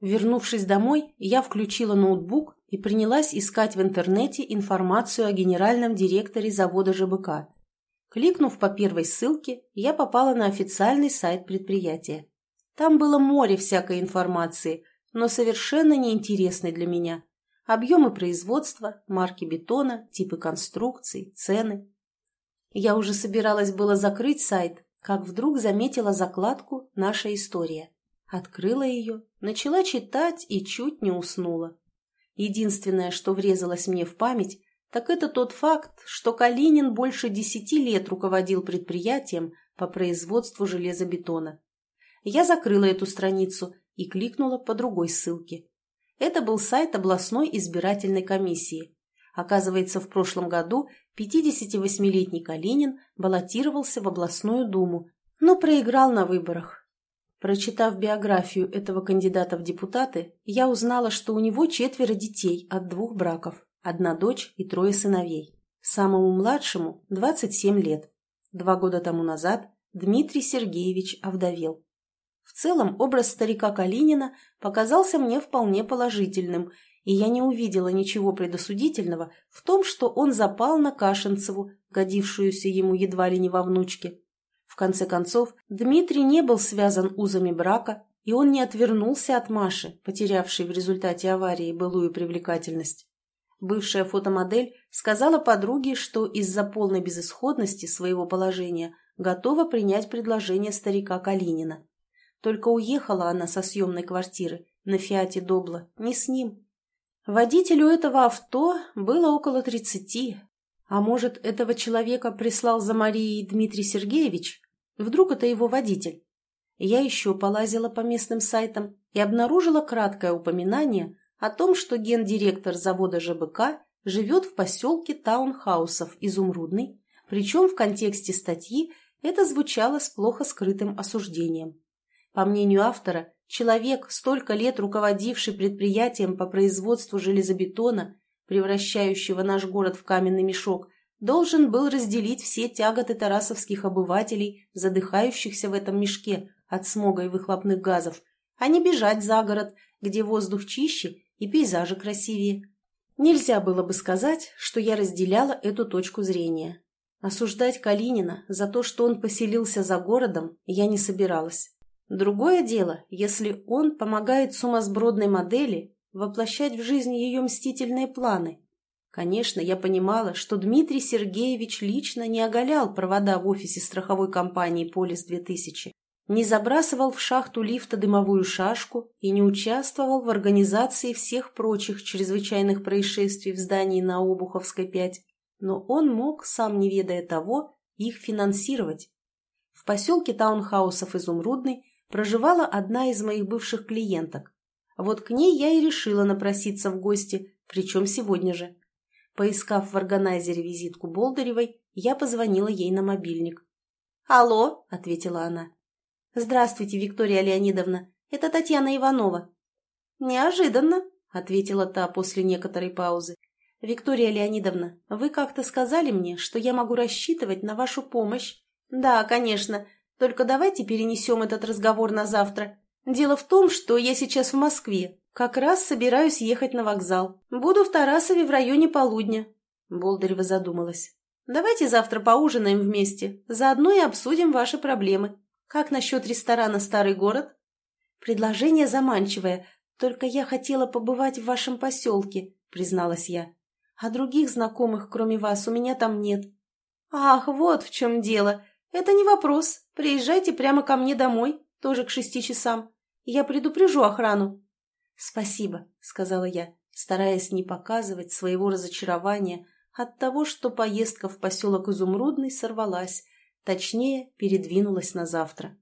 Вернувшись домой, я включила ноутбук и принялась искать в интернете информацию о генеральном директоре завода ЖБК. Кликнув по первой ссылке, я попала на официальный сайт предприятия. Там было море всякой информации, но совершенно неинтересной для меня. Объемы производства, марки бетона, типы конструкций, цены. Я уже собиралась было закрыть сайт, как вдруг заметила закладку «Наша история». Открыла ее, начала читать и чуть не уснула. Единственное, что врезалось мне в память, так это тот факт, что Калинин больше десяти лет руководил предприятием по производству железобетона. Я закрыла эту страницу и кликнула по другой ссылке. Это был сайт областной избирательной комиссии. Оказывается, в прошлом году 58-летний Калинин баллотировался в областную думу, но проиграл на выборах. Прочитав биографию этого кандидата в депутаты, я узнала, что у него четверо детей от двух браков, одна дочь и трое сыновей. Самому младшему 27 лет. Два года тому назад Дмитрий Сергеевич овдовел. В целом образ старика Калинина показался мне вполне положительным, и я не увидела ничего предосудительного в том, что он запал на Кашинцеву, годившуюся ему едва ли не во внучке. В конце концов, Дмитрий не был связан узами брака, и он не отвернулся от Маши, потерявшей в результате аварии былую привлекательность. Бывшая фотомодель сказала подруге, что из-за полной безысходности своего положения готова принять предложение старика Калинина. Только уехала она со съемной квартиры на Фиате Добла не с ним. Водителю этого авто было около тридцати. А может, этого человека прислал за Марией Дмитрий Сергеевич? Вдруг это его водитель? Я еще полазила по местным сайтам и обнаружила краткое упоминание о том, что гендиректор завода ЖБК живет в поселке таунхаусов «Изумрудный», причем в контексте статьи это звучало с плохо скрытым осуждением. По мнению автора, человек, столько лет руководивший предприятием по производству железобетона, превращающего наш город в каменный мешок, должен был разделить все тяготы тарасовских обывателей, задыхающихся в этом мешке от смога и выхлопных газов, а не бежать за город, где воздух чище и пейзажи красивее. Нельзя было бы сказать, что я разделяла эту точку зрения. Осуждать Калинина за то, что он поселился за городом, я не собиралась. Другое дело, если он помогает сумасбродной модели воплощать в жизнь ее мстительные планы – Конечно, я понимала, что Дмитрий Сергеевич лично не оголял провода в офисе страховой компании «Полис-2000», не забрасывал в шахту лифта дымовую шашку и не участвовал в организации всех прочих чрезвычайных происшествий в здании на Обуховской 5, но он мог, сам не ведая того, их финансировать. В поселке таунхаусов «Изумрудный» проживала одна из моих бывших клиенток. Вот к ней я и решила напроситься в гости, причем сегодня же. Поискав в органайзере визитку Болдыревой, я позвонила ей на мобильник. «Алло», — ответила она. «Здравствуйте, Виктория Леонидовна. Это Татьяна Иванова». «Неожиданно», — ответила та после некоторой паузы. «Виктория Леонидовна, вы как-то сказали мне, что я могу рассчитывать на вашу помощь?» «Да, конечно. Только давайте перенесем этот разговор на завтра. Дело в том, что я сейчас в Москве, «Как раз собираюсь ехать на вокзал. Буду в Тарасове в районе полудня». Болдырева задумалась. «Давайте завтра поужинаем вместе. Заодно и обсудим ваши проблемы. Как насчет ресторана «Старый город»?» «Предложение заманчивое. Только я хотела побывать в вашем поселке», — призналась я. «А других знакомых, кроме вас, у меня там нет». «Ах, вот в чем дело. Это не вопрос. Приезжайте прямо ко мне домой, тоже к шести часам. Я предупрежу охрану». «Спасибо», — сказала я, стараясь не показывать своего разочарования от того, что поездка в поселок Изумрудный сорвалась, точнее, передвинулась на завтра.